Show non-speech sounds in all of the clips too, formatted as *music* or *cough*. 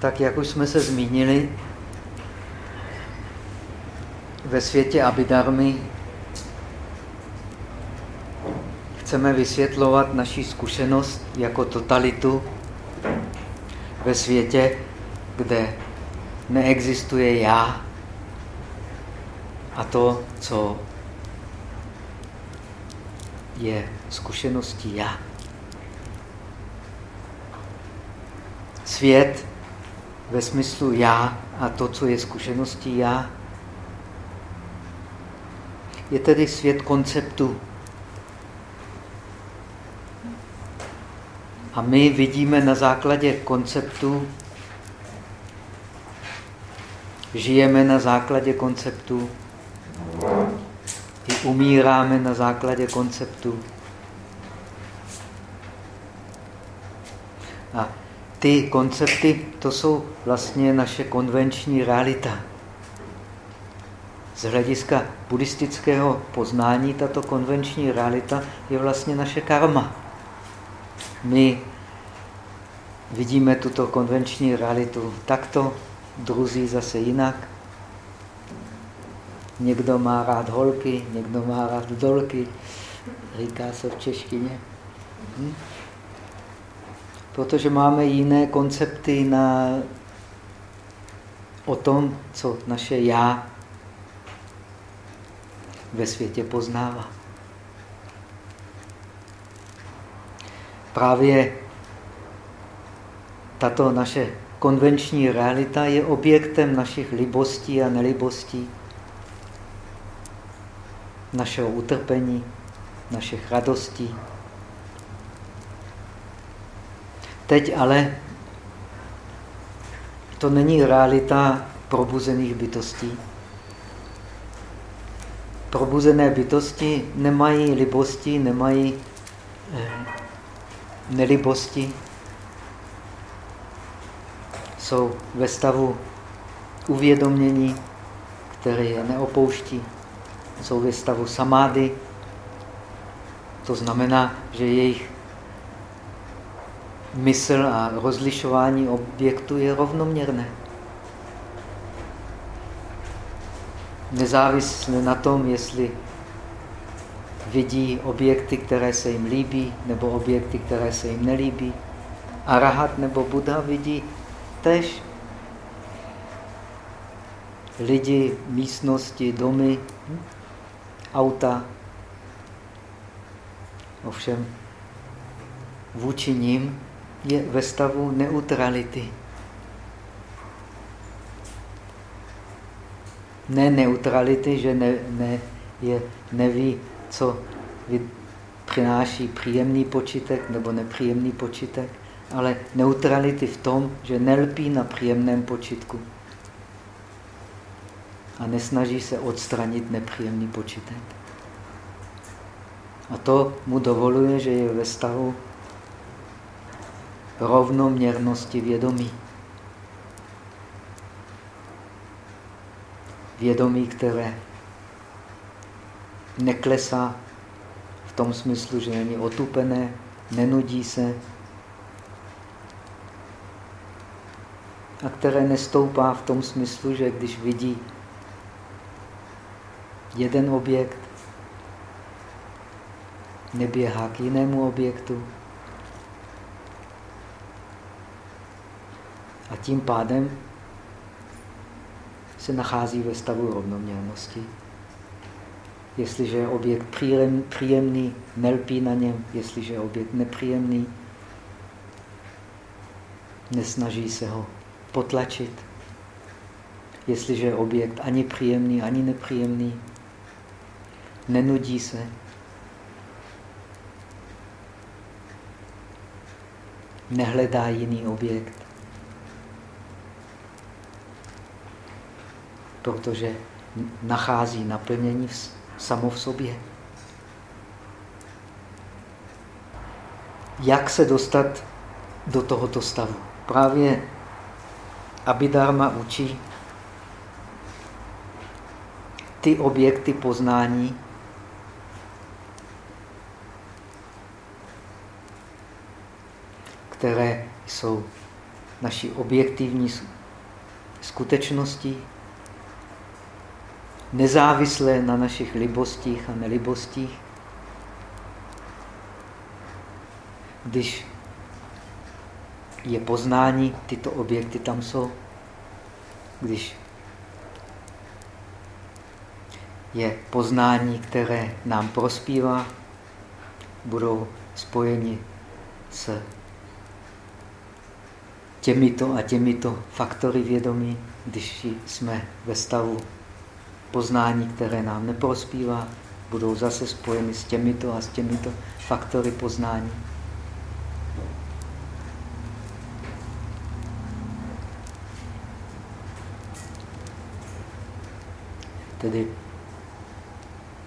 Tak jak už jsme se zmínili, ve světě Abidarmy chceme vysvětlovat naši zkušenost jako totalitu ve světě, kde neexistuje já a to, co je zkušeností já. Svět ve smyslu já a to, co je zkušeností já, je tedy svět konceptu. A my vidíme na základě konceptu, žijeme na základě konceptu, i umíráme na základě konceptu. A ty koncepty, to jsou vlastně naše konvenční realita. Z hlediska buddhistického poznání tato konvenční realita je vlastně naše karma. My vidíme tuto konvenční realitu takto, druzí zase jinak. Někdo má rád holky, někdo má rád dolky, říká se v češtině. Hm? Protože máme jiné koncepty na, o tom, co naše já ve světě poznává. Právě tato naše konvenční realita je objektem našich libostí a nelibostí, našeho utrpení, našich radostí. Teď ale to není realita probuzených bytostí. Probuzené bytosti nemají libosti, nemají eh, nelibosti. Jsou ve stavu uvědomění, které je neopouští. Jsou ve stavu samády. To znamená, že jejich mysl a rozlišování objektu je rovnoměrné. Nezávisle na tom, jestli vidí objekty, které se jim líbí, nebo objekty, které se jim nelíbí. Arahat nebo Buddha vidí tež lidi, místnosti, domy, hm? auta. Ovšem vůči ním je ve stavu neutrality. Ne neutrality, že ne, ne, je, neví, co přináší příjemný počitek nebo nepříjemný počitek, ale neutrality v tom, že nelpí na příjemném počitku a nesnaží se odstranit nepříjemný počitek. A to mu dovoluje, že je ve stavu rovnoměrnosti vědomí. Vědomí, které neklesá v tom smyslu, že není otupené, nenudí se a které nestoupá v tom smyslu, že když vidí jeden objekt, neběhá k jinému objektu, A tím pádem se nachází ve stavu rovnoměrnosti. Jestliže je objekt příjemný, nelpí na něm. Jestliže je objekt nepříjemný, nesnaží se ho potlačit. Jestliže je objekt ani příjemný, ani nepříjemný, nenudí se. Nehledá jiný objekt. Protože nachází naplnění v, samo v sobě. Jak se dostat do tohoto stavu? Právě Abhidharma učí ty objekty poznání, které jsou naší objektivní skutečností, nezávislé na našich libostích a nelibostích. Když je poznání, tyto objekty tam jsou. Když je poznání, které nám prospívá, budou spojeni s těmito a těmito faktory vědomí, když jsme ve stavu poznání, které nám neprospívá, budou zase spojeny s těmito a s těmito faktory poznání. Tedy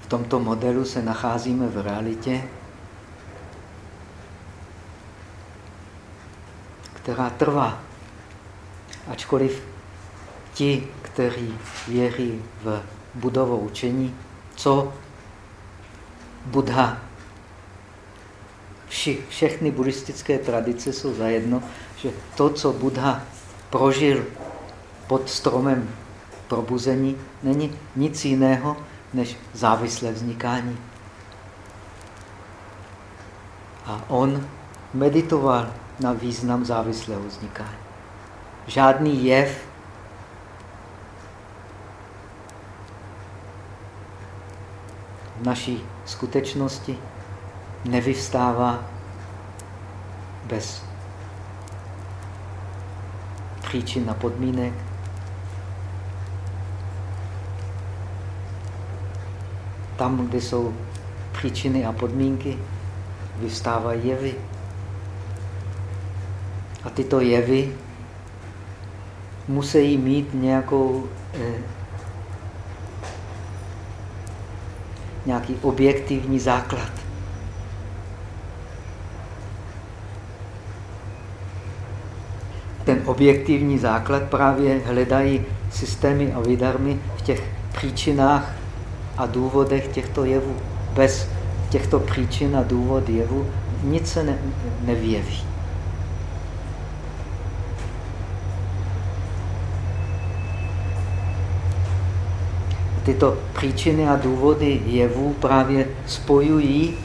v tomto modelu se nacházíme v realitě, která trvá. Ačkoliv ti, kteří věří v budovo učení, co Buddha. Vši, všechny buddhistické tradice jsou zajedno, že to, co Buddha prožil pod stromem probuzení, není nic jiného než závislé vznikání. A on meditoval na význam závislého vznikání. Žádný jev naší skutečnosti nevyvstává bez příčin a podmínek. Tam, kde jsou příčiny a podmínky, vyvstávají jevy. A tyto jevy musí mít nějakou, eh, nějaký objektivní základ. Ten objektivní základ právě hledají systémy a vydarmy v těch příčinách a důvodech těchto jevů. Bez těchto příčin a důvod jevu nic se ne, nevyjeví. Tyto příčiny a důvody jevů právě spojují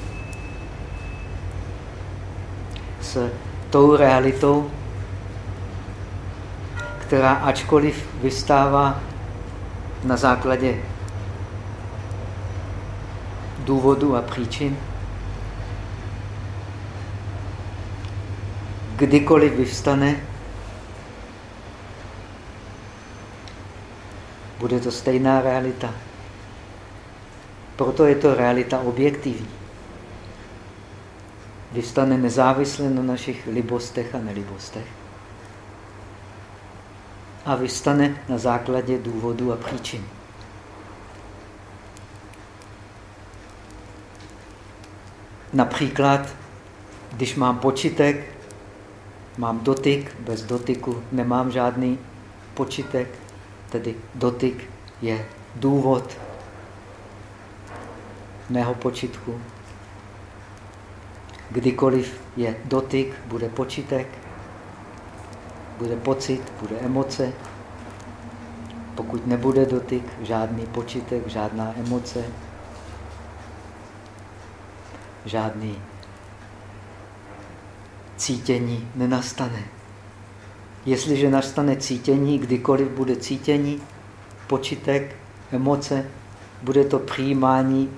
s tou realitou, která ačkoliv vystává na základě důvodu a příčin, kdykoliv vyvstane, bude to stejná realita. Proto je to realita objektivní. Vystane nezávisle na našich libostech a nelibostech. A vystane na základě důvodu a příčin. Například, když mám počítek, mám dotyk, bez dotyku nemám žádný počítek, Tedy dotyk je důvod mého počitku. Kdykoliv je dotyk, bude počítek, bude pocit, bude emoce. Pokud nebude dotyk, žádný počítek, žádná emoce, žádný cítění nenastane. Jestliže nastane cítění, kdykoliv bude cítění, počitek, emoce, bude to přijímání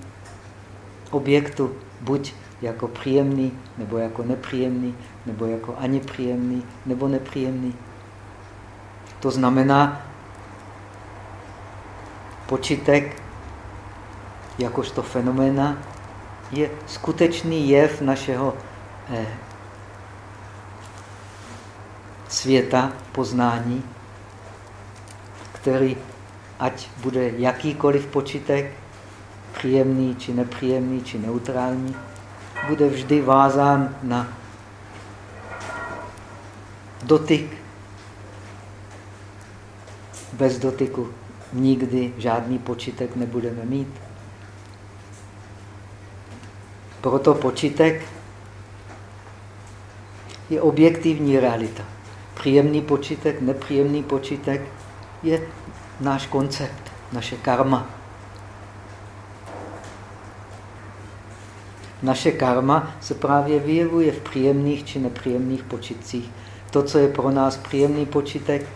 objektu, buď jako příjemný, nebo jako nepříjemný, nebo jako ani příjemný, nebo nepříjemný. To znamená, počitek jakožto fenoména je skutečný jev našeho eh, světa poznání, který, ať bude jakýkoliv počítek, příjemný či nepříjemný či neutrální, bude vždy vázán na dotyk. Bez dotyku nikdy žádný počítek nebudeme mít. Proto počítek je objektivní realita příjemný počitek, nepříjemný počitek je náš koncept, naše karma. Naše karma se právě vyjevuje v příjemných či nepříjemných počitcích. To, co je pro nás příjemný počitek,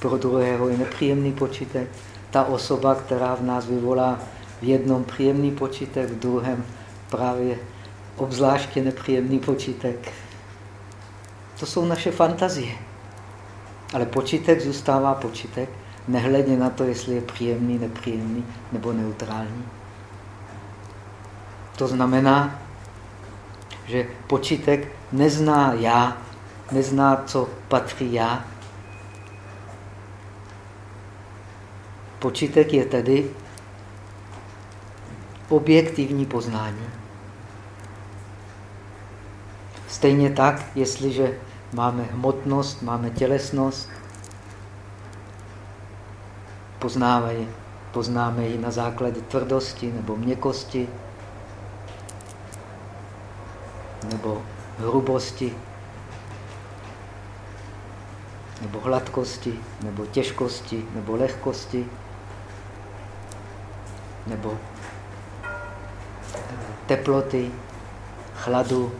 pro druhého je nepříjemný počitek. Ta osoba, která v nás vyvolá v jednom příjemný počitek, v druhém právě obzvláště nepříjemný počitek. To jsou naše fantazie. Ale počitek zůstává počitek, nehledě na to, jestli je příjemný, nepříjemný nebo neutrální. To znamená, že počitek nezná já, nezná, co patří já. Počitek je tedy objektivní poznání. Stejně tak, jestliže máme hmotnost, máme tělesnost, poznáme ji, poznáme ji na základě tvrdosti nebo měkkosti, nebo hrubosti, nebo hladkosti, nebo těžkosti, nebo lehkosti, nebo teploty, chladu,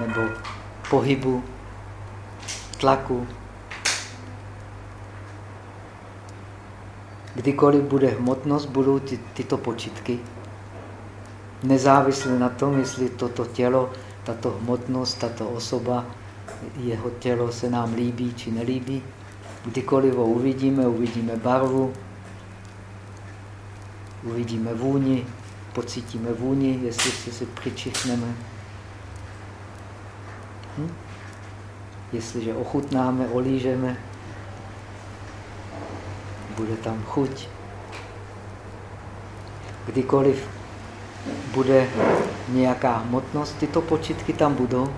nebo pohybu, tlaku. Kdykoliv bude hmotnost, budou ty, tyto počitky nezávisle na tom, jestli toto tělo, tato hmotnost, tato osoba, jeho tělo se nám líbí či nelíbí. Kdykoliv ho uvidíme, uvidíme barvu, uvidíme vůni, pocítíme vůni, jestli se si přičichneme. Hm? Jestliže ochutnáme, olížeme, bude tam chuť. Kdykoliv bude nějaká hmotnost, tyto počitky tam budou,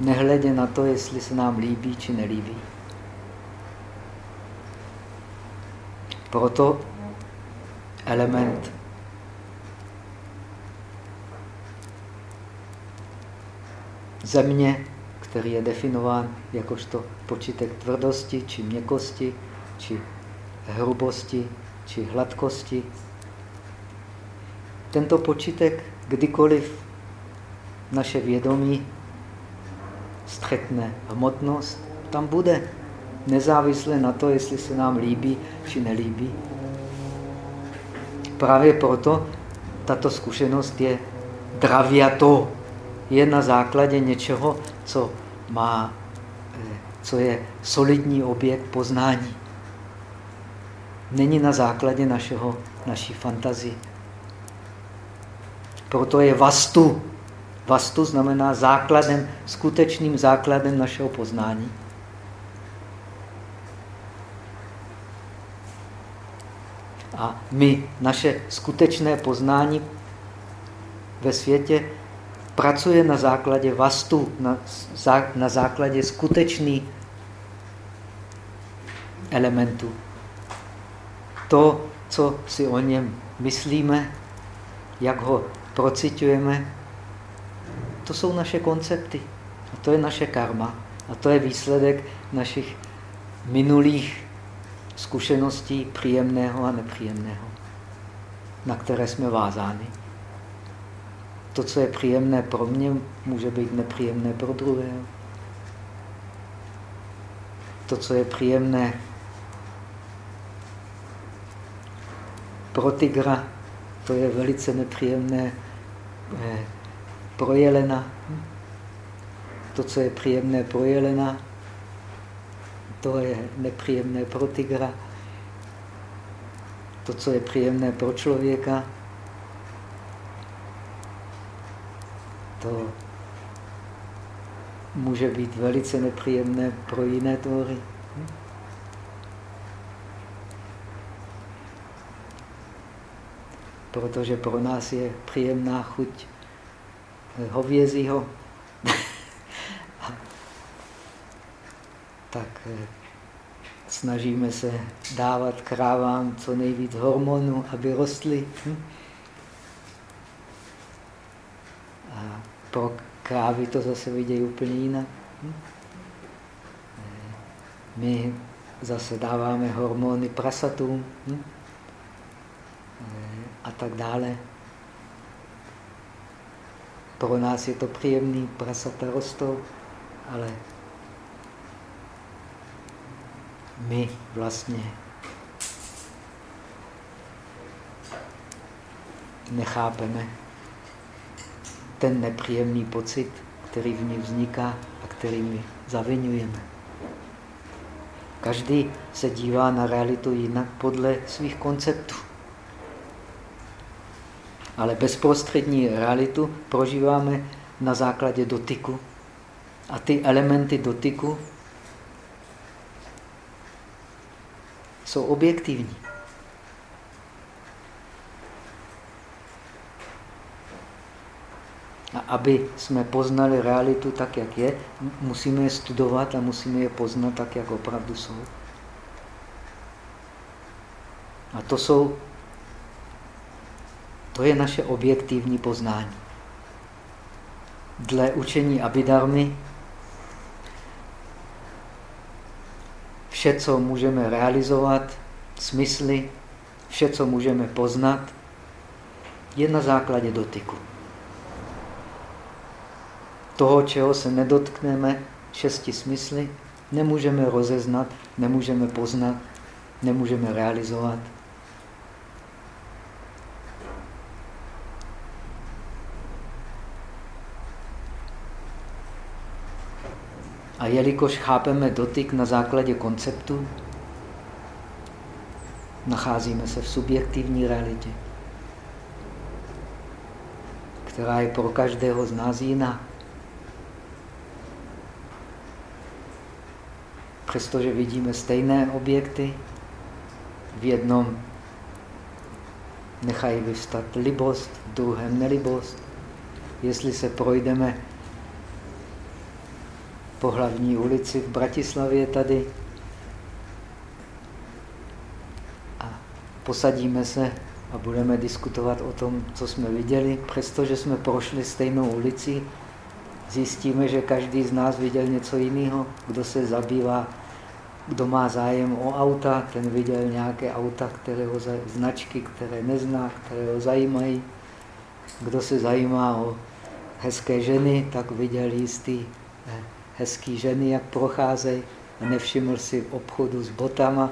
nehledě na to, jestli se nám líbí či nelíbí. Proto element země, který je definován jakožto počítek tvrdosti, či měkkosti, či hrubosti, či hladkosti, tento počítek, kdykoliv naše vědomí střetne hmotnost, tam bude. Nezávisle na to, jestli se nám líbí či nelíbí. Právě proto tato zkušenost je draviato. Je na základě něčeho, co má, eh, co je solidní objekt poznání. Není na základě našeho, naší fantazie. Proto je vastu. Vastu znamená základem, skutečným základem našeho poznání. A my, naše skutečné poznání ve světě pracuje na základě vastu, na, na základě skutečných elementů. To, co si o něm myslíme, jak ho procitujeme, to jsou naše koncepty. A to je naše karma. A to je výsledek našich minulých zkušeností příjemného a nepříjemného, na které jsme vázáni. To, co je příjemné pro mě, může být nepříjemné pro druhého. To, co je příjemné pro tygra, to je velice nepříjemné eh, pro jelena. To, co je příjemné pro jelena, to je nepříjemné pro tygra. To, co je příjemné pro člověka, to může být velice nepříjemné pro jiné tvory. protože pro nás je příjemná chuť hovězího. *laughs* tak eh, snažíme se dávat krávám co nejvíc hormonů, aby rostly. Hm? Pro krávy to zase vidějí úplně jinak. Hm? My zase dáváme hormony prasatům hm? a tak dále. Pro nás je to příjemný, prasata rostou, ale my vlastně nechápeme ten nepříjemný pocit, který v ní vzniká a který my zavinujeme. Každý se dívá na realitu jinak podle svých konceptů. Ale bezprostřední realitu prožíváme na základě dotyku. A ty elementy dotyku jsou objektivní. Aby jsme poznali realitu tak, jak je, musíme je studovat a musíme je poznat tak, jak opravdu jsou. A to jsou, to je naše objektivní poznání. Dle učení Abidarmy vše, co můžeme realizovat, smysly, vše, co můžeme poznat, je na základě dotyku toho, čeho se nedotkneme, šesti smysly, nemůžeme rozeznat, nemůžeme poznat, nemůžeme realizovat. A jelikož chápeme dotyk na základě konceptu, nacházíme se v subjektivní realitě, která je pro každého z nás jiná. Přestože vidíme stejné objekty, v jednom nechají vyvstat libost, v druhém nelibost. Jestli se projdeme po hlavní ulici v Bratislavě tady a posadíme se a budeme diskutovat o tom, co jsme viděli, přestože jsme prošli stejnou ulici, zjistíme, že každý z nás viděl něco jiného, kdo se zabývá kdo má zájem o auta, ten viděl nějaké auta, které ho, značky, které nezná, které ho zajímají. Kdo se zajímá o hezké ženy, tak viděl jistý eh, hezký ženy, jak procházejí a nevšiml si obchodu s botama.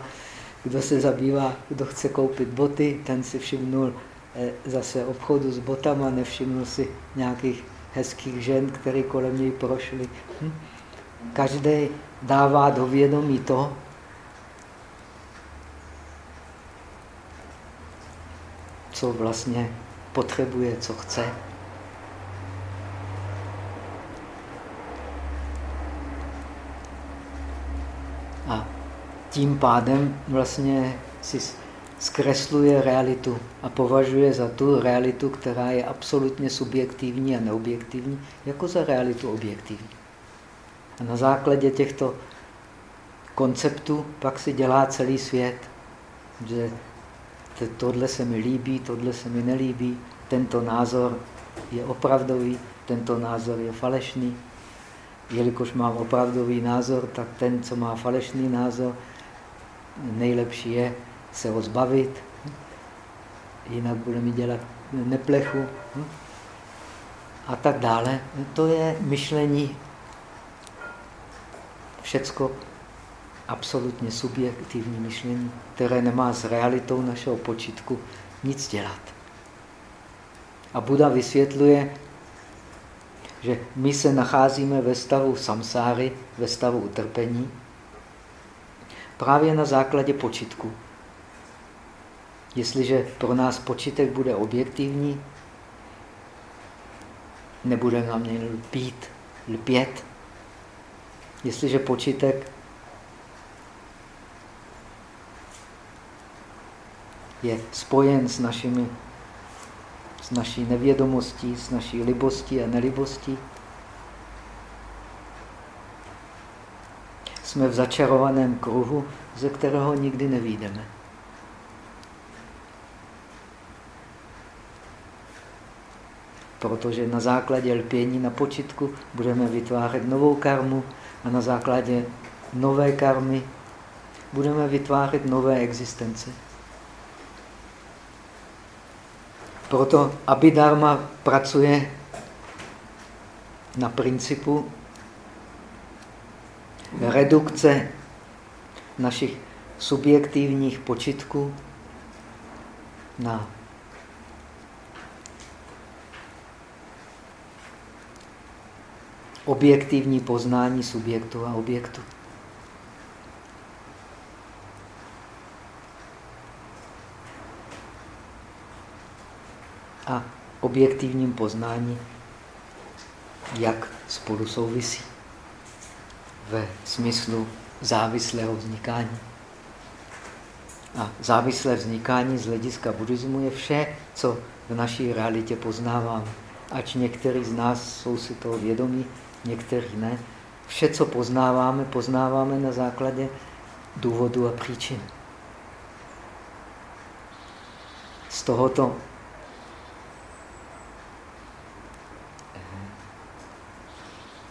Kdo se zabývá, kdo chce koupit boty, ten si všimnul eh, zase obchodu s botama, nevšiml si nějakých hezkých žen, které kolem něj prošly. Hm? Každý dává do vědomí to, co vlastně potřebuje, co chce. A tím pádem vlastně si zkresluje realitu a považuje za tu realitu, která je absolutně subjektivní a neobjektivní, jako za realitu objektivní. A na základě těchto konceptů pak si dělá celý svět, že tohle se mi líbí, tohle se mi nelíbí, tento názor je opravdový, tento názor je falešný. Jelikož mám opravdový názor, tak ten, co má falešný názor, nejlepší je se ho zbavit, jinak bude mi dělat neplechu a tak dále. To je myšlení všecko absolutně subjektivní myšlení, které nemá s realitou našeho počítku nic dělat. A Buda vysvětluje, že my se nacházíme ve stavu samsáry, ve stavu utrpení, právě na základě počitku. Jestliže pro nás počitek bude objektivní, nebude na mě lpít, lpět, Jestliže počítek je spojen s, našimi, s naší nevědomostí, s naší libostí a nelibostí, jsme v začarovaném kruhu, ze kterého nikdy nevídeme. Protože na základě lpění na počitku budeme vytvářet novou karmu a na základě nové karmy budeme vytvářet nové existence. Proto Abhidharma pracuje na principu redukce našich subjektivních počitků na objektivní poznání subjektu a objektu. A objektivním poznání, jak spolu souvisí ve smyslu závislého vznikání. A závislé vznikání z hlediska buddhismu je vše, co v naší realitě poznáváme. Ač některý z nás jsou si toho vědomí, někteří ne. Vše, co poznáváme, poznáváme na základě důvodu a příčin. Z tohoto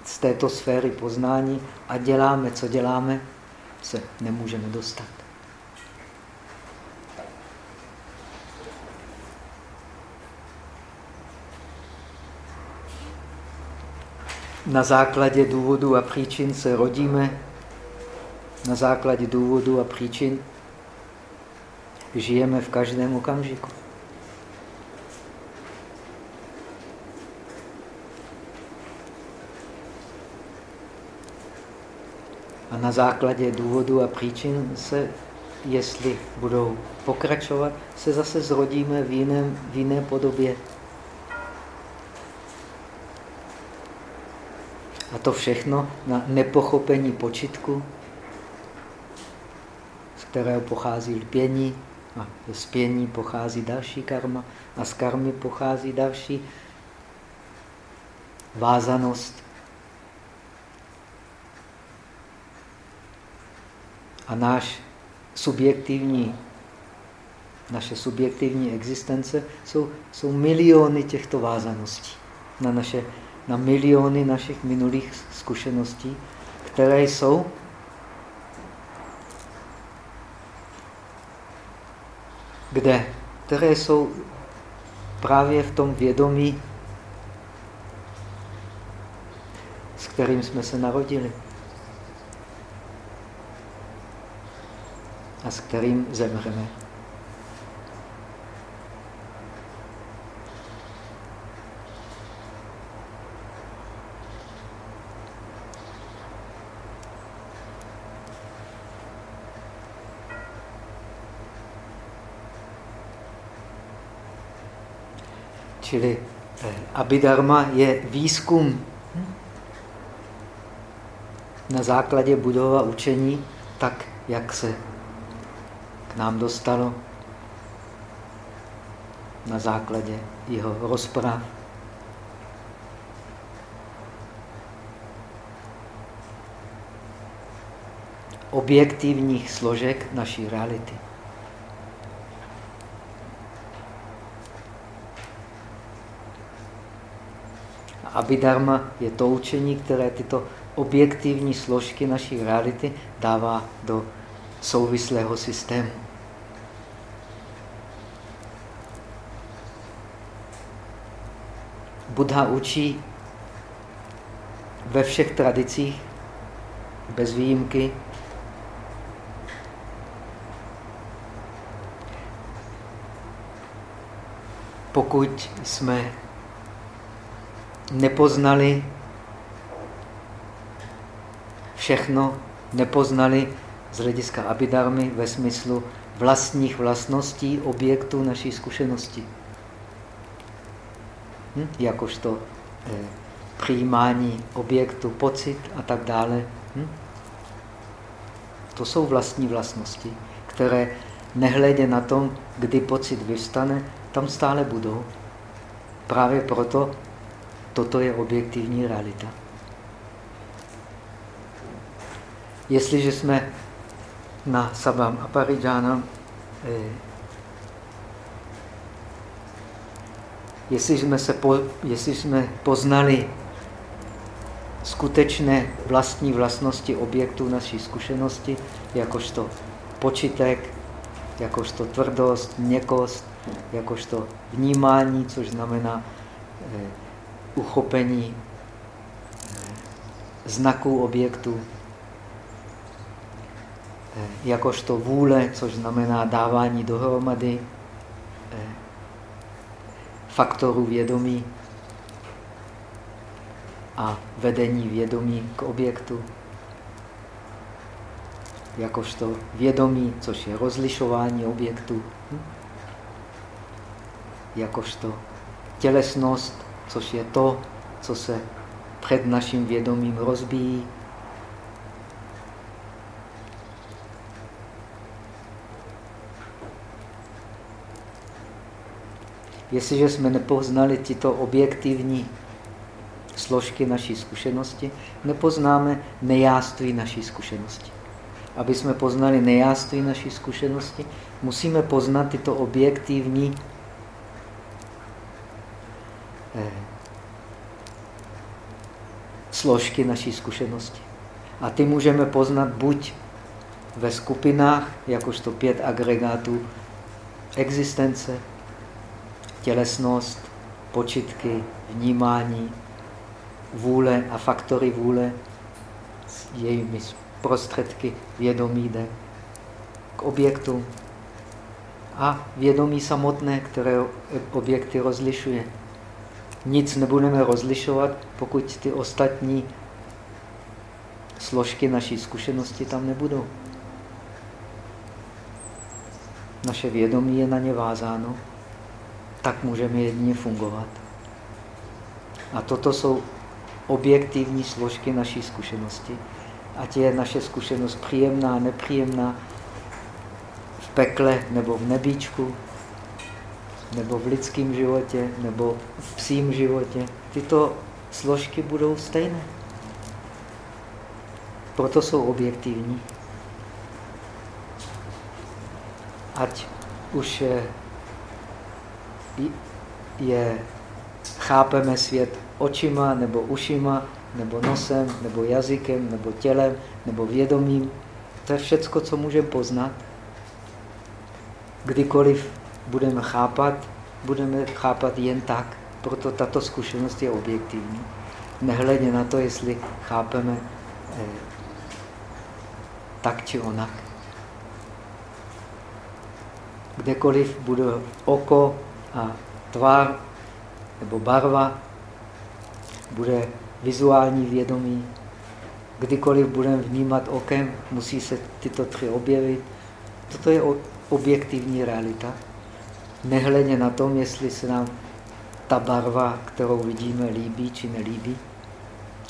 z této sféry poznání a děláme, co děláme, se nemůžeme dostat. Na základě důvodu a příčin se rodíme, na základě důvodu a příčin žijeme v každém okamžiku. A na základě důvodu a příčin se, jestli budou pokračovat, se zase zrodíme v, jiném, v jiné podobě. A to všechno na nepochopení počitku, z kterého pochází lpění, a z pění pochází další karma, a z karmy pochází další vázanost. A náš subjektivní, naše subjektivní existence jsou, jsou miliony těchto vázaností na, naše, na miliony našich minulých zkušeností, které jsou kde? Které jsou právě v tom vědomí, s kterým jsme se narodili. a s kterým zemřeme. Čili eh, Abhidharma je výzkum na základě budova učení, tak jak se k nám dostalo na základě jeho rozprav. objektivních složek naší reality. Abhidharma je to učení, které tyto objektivní složky naší reality dává do souvislého systému. Buddha učí ve všech tradicích, bez výjimky, pokud jsme nepoznali všechno, nepoznali z hlediska abidarmy ve smyslu vlastních vlastností objektů naší zkušenosti. Hm? Jakožto eh, přijímání objektu, pocit a tak dále. Hm? To jsou vlastní vlastnosti, které nehledě na tom, kdy pocit vystane, tam stále budou. Právě proto toto je objektivní realita. Jestliže jsme na Sabam Aparijana eh, jestli jsme, se po, jestli jsme poznali skutečné vlastní vlastnosti objektů naší zkušenosti, jakožto počitek, jakožto tvrdost, měkost, jakožto vnímání, což znamená eh, uchopení znaků objektu, eh, jakožto vůle, což znamená dávání dohromady eh, faktorů vědomí a vedení vědomí k objektu, jakožto vědomí, což je rozlišování objektu, jakožto tělesnost, což je to, co se před naším vědomím rozbíjí. Jestliže jsme nepoznali tyto objektivní složky naší zkušenosti, nepoznáme nejáství naší zkušenosti. Aby jsme poznali nejáství naší zkušenosti, musíme poznat tyto objektivní složky naší zkušenosti. A ty můžeme poznat buď ve skupinách, jakožto pět agregátů existence, tělesnost, počitky, vnímání, vůle a faktory vůle, s jejími prostředky vědomí jde k objektu a vědomí samotné, které objekty rozlišuje. Nic nebudeme rozlišovat, pokud ty ostatní složky naší zkušenosti tam nebudou. Naše vědomí je na ně vázáno, tak můžeme jedině fungovat. A toto jsou objektivní složky naší zkušenosti. Ať je naše zkušenost příjemná, nepříjemná, v pekle nebo v nebíčku, nebo v lidském životě, nebo v psím životě. Tyto složky budou stejné. Proto jsou objektivní. Ať už je, je chápeme svět očima, nebo ušima, nebo nosem, nebo jazykem, nebo tělem, nebo vědomím. To je všecko, co můžeme poznat. Kdykoliv budeme chápat, budeme chápat jen tak. Proto tato zkušenost je objektivní. Nehledě na to, jestli chápeme eh, tak či onak. Kdekoliv bude oko a tvar nebo barva, bude vizuální vědomí. Kdykoliv budeme vnímat okem, musí se tyto tři objevit. Toto je objektivní realita nehledě na tom, jestli se nám ta barva, kterou vidíme, líbí či nelíbí.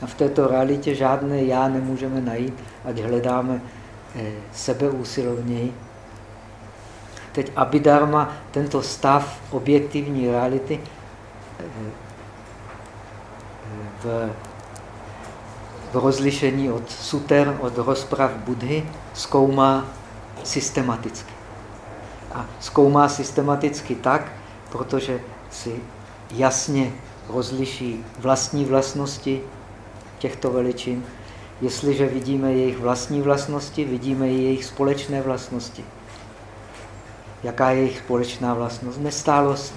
A v této realitě žádné já nemůžeme najít, ať hledáme eh, sebeúsilovněji. Teď Abhidharma, tento stav objektivní reality eh, v, v rozlišení od suter, od rozprav Budhy, zkoumá systematicky. A zkoumá systematicky tak, protože si jasně rozliší vlastní vlastnosti těchto veličin. Jestliže vidíme jejich vlastní vlastnosti, vidíme i jejich společné vlastnosti. Jaká je jejich společná vlastnost? Nestálost.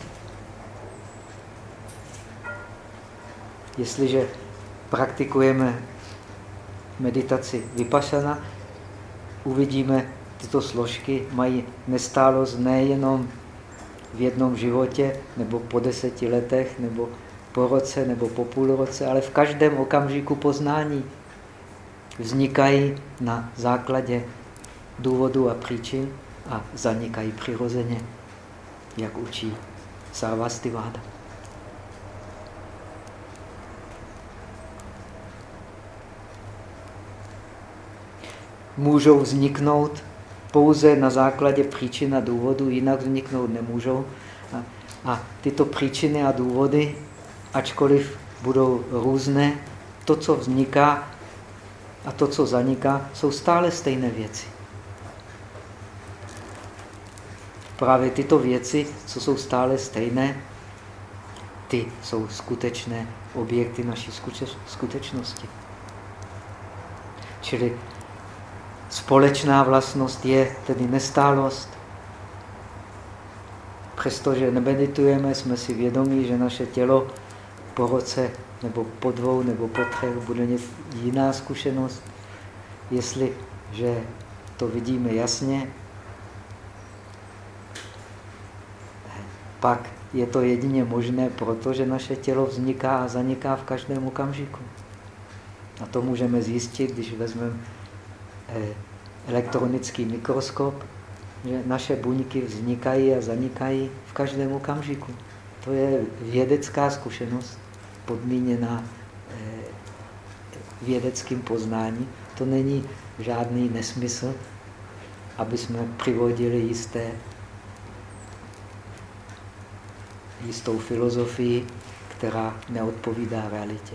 Jestliže praktikujeme meditaci vypašana, uvidíme tyto složky mají nestálost nejenom v jednom životě, nebo po deseti letech, nebo po roce, nebo po půl roce, ale v každém okamžiku poznání vznikají na základě důvodu a příčin a zanikají přirozeně, jak učí Sarvastiváda. Můžou vzniknout pouze na základě příčin a důvodu, jinak vzniknout nemůžou. A, a tyto příčiny a důvody, ačkoliv budou různé, to, co vzniká a to, co zaniká, jsou stále stejné věci. Právě tyto věci, co jsou stále stejné, ty jsou skutečné objekty naší skutečnosti. Čili společná vlastnost je tedy nestálost. Přestože nemeditujeme, jsme si vědomí, že naše tělo po roce nebo po dvou nebo po třech bude jiná zkušenost. Jestliže to vidíme jasně, pak je to jedině možné, protože naše tělo vzniká a zaniká v každém okamžiku. A to můžeme zjistit, když vezmeme elektronický mikroskop, že naše buňky vznikají a zanikají v každém okamžiku. To je vědecká zkušenost, podmíněná eh, vědeckým poznáním. To není žádný nesmysl, aby jsme přivodili jisté, jistou filozofii, která neodpovídá realitě.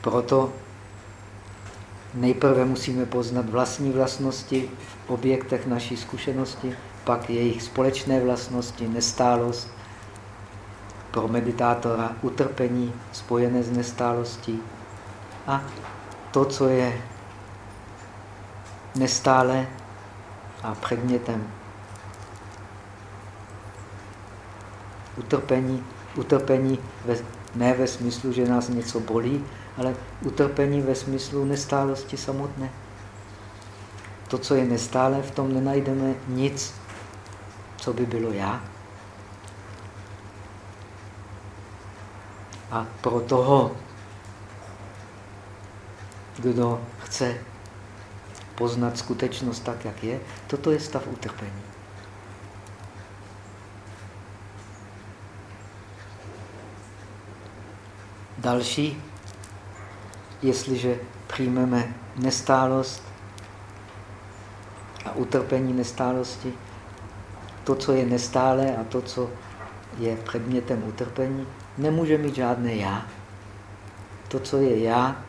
Proto nejprve musíme poznat vlastní vlastnosti v objektech naší zkušenosti, pak jejich společné vlastnosti, nestálost, pro meditátora utrpení spojené s nestálostí a to, co je nestále a předmětem utrpení, utrpení ve, ne ve smyslu, že nás něco bolí, ale utrpení ve smyslu nestálosti samotné. To, co je nestále, v tom nenajdeme nic, co by bylo já. A pro toho, kdo chce poznat skutečnost tak, jak je, toto je stav utrpení. Další jestliže přijmeme nestálost a utrpení nestálosti, to, co je nestále a to, co je předmětem utrpení, nemůže mít žádné já. To, co je já,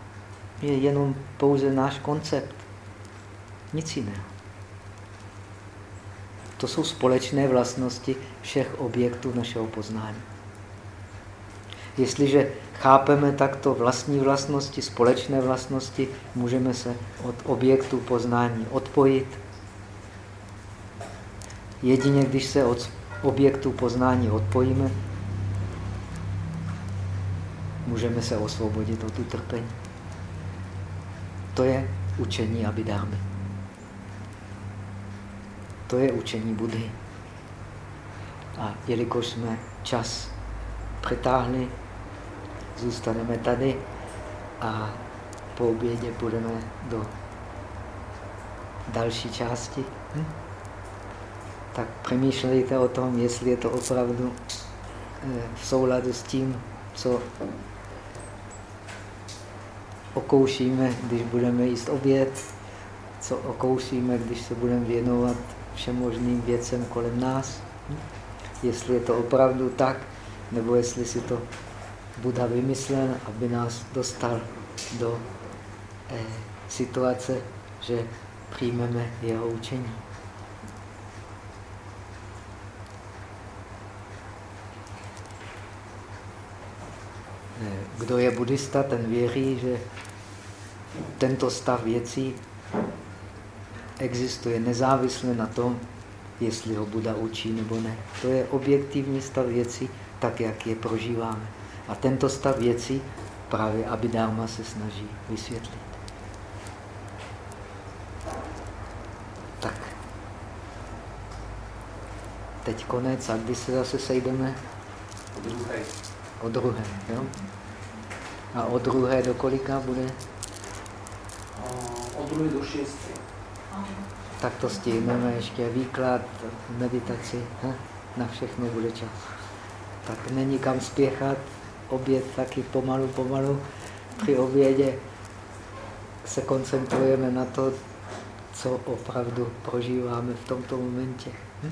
je jenom pouze náš koncept. Nic jiného. To jsou společné vlastnosti všech objektů našeho poznání. Jestliže chápeme takto vlastní vlastnosti, společné vlastnosti, můžeme se od objektu poznání odpojit. Jedině když se od objektu poznání odpojíme, můžeme se osvobodit od utrpení. To je učení Abhidharmy. To je učení Budhy. A jelikož jsme čas přetáhli, zůstaneme tady a po obědě půjdeme do další části. Hm? Tak přemýšlejte o tom, jestli je to opravdu eh, v souladu s tím, co okoušíme, když budeme jíst oběd, co okoušíme, když se budeme věnovat všem možným věcem kolem nás. Hm? Jestli je to opravdu tak, nebo jestli si to Buddha vymyslel, aby nás dostal do eh, situace, že přijmeme jeho učení. Eh, kdo je buddhista, ten věří, že tento stav věcí existuje nezávisle na tom, jestli ho Buddha učí nebo ne. To je objektivní stav věcí, tak jak je prožíváme. A tento stav věcí právě Abhidharma se snaží vysvětlit. Tak. Teď konec a kdy se zase sejdeme? O druhé. O druhé, jo? A o druhé do kolika bude? O druhé do šesté. Tak to stihneme ještě výklad, meditaci. Na všechno bude čas. Tak není kam spěchat oběd taky pomalu, pomalu. Při obědě se koncentrujeme na to, co opravdu prožíváme v tomto momentě. Hm?